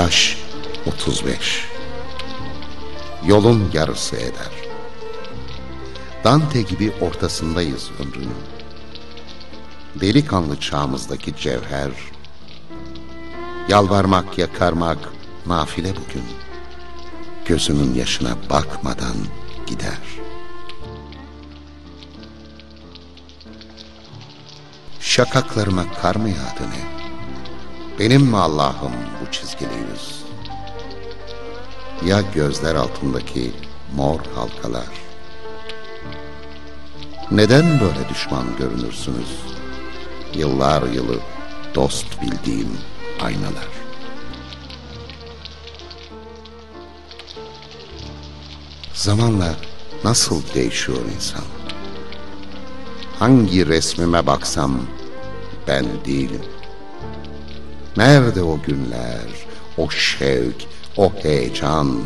Yaş 35 Yolun yarısı eder. Dante gibi ortasındayız ömrünün. Delikanlı çağımızdaki cevher Yalvarmak yakarmak nafile bugün. Gözünün yaşına bakmadan gider. Şakaklarıma kar mı yağdı ne? Benim mi Allah'ım bu çizgili yüz? Ya gözler altındaki mor halkalar? Neden böyle düşman görünürsünüz? Yıllar yılı dost bildiğim aynalar. Zamanla nasıl değişiyor insan? Hangi resmime baksam ben değilim. Nerede o günler, o şevk, o heyecan?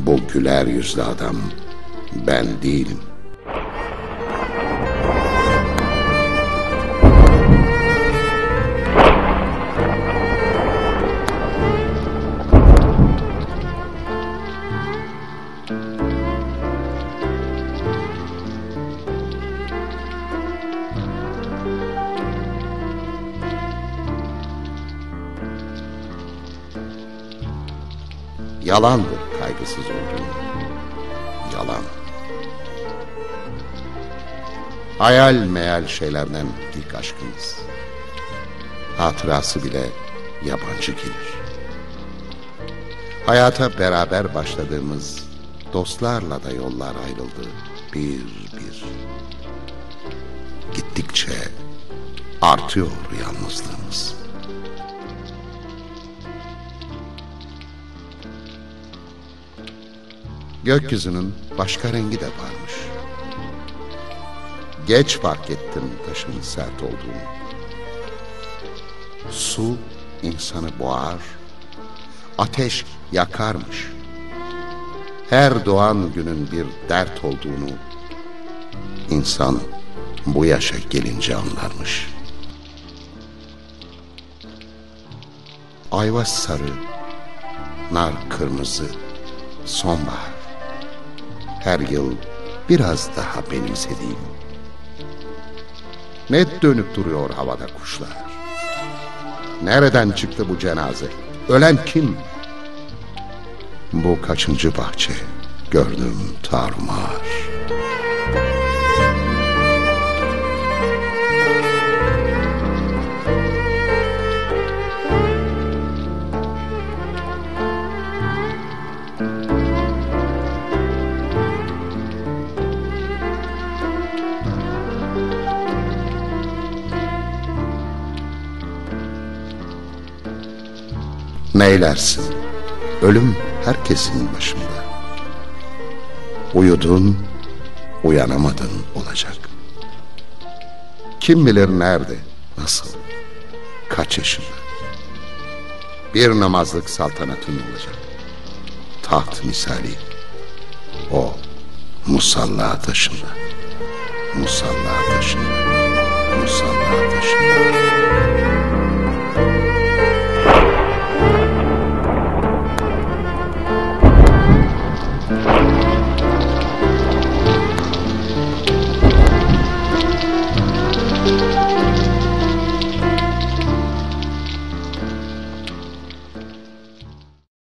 Bu güler yüzlü adam ben değilim. Yalandır kaygısız olduğum. Yalan. Hayal meyal şeylerden ilk aşkımız. Hatırası bile yabancı gelir. Hayata beraber başladığımız dostlarla da yollar ayrıldı bir bir. Gittikçe artıyor yalnızlığımız. Gökyüzünün başka rengi de varmış. Geç fark ettim taşın sert olduğunu. Su insanı boğar, ateş yakarmış. Her doğan günün bir dert olduğunu insan bu yaşa gelince anlarmış. Ayva sarı, nar kırmızı, sonbahar her yıl biraz daha benimsediğim. Ne dönüp duruyor havada kuşlar? Nereden çıktı bu cenaze? Ölen kim? Bu kaçıncı bahçe? Gördüm tarumar. Neylersin? Ölüm herkesin başında. Uyudun, uyanamadın olacak. Kim bilir nerede, nasıl, kaç yaşında. Bir namazlık saltanatın olacak. Taht misali. O musalla taşında. Musalla taşında. Musalla taşında.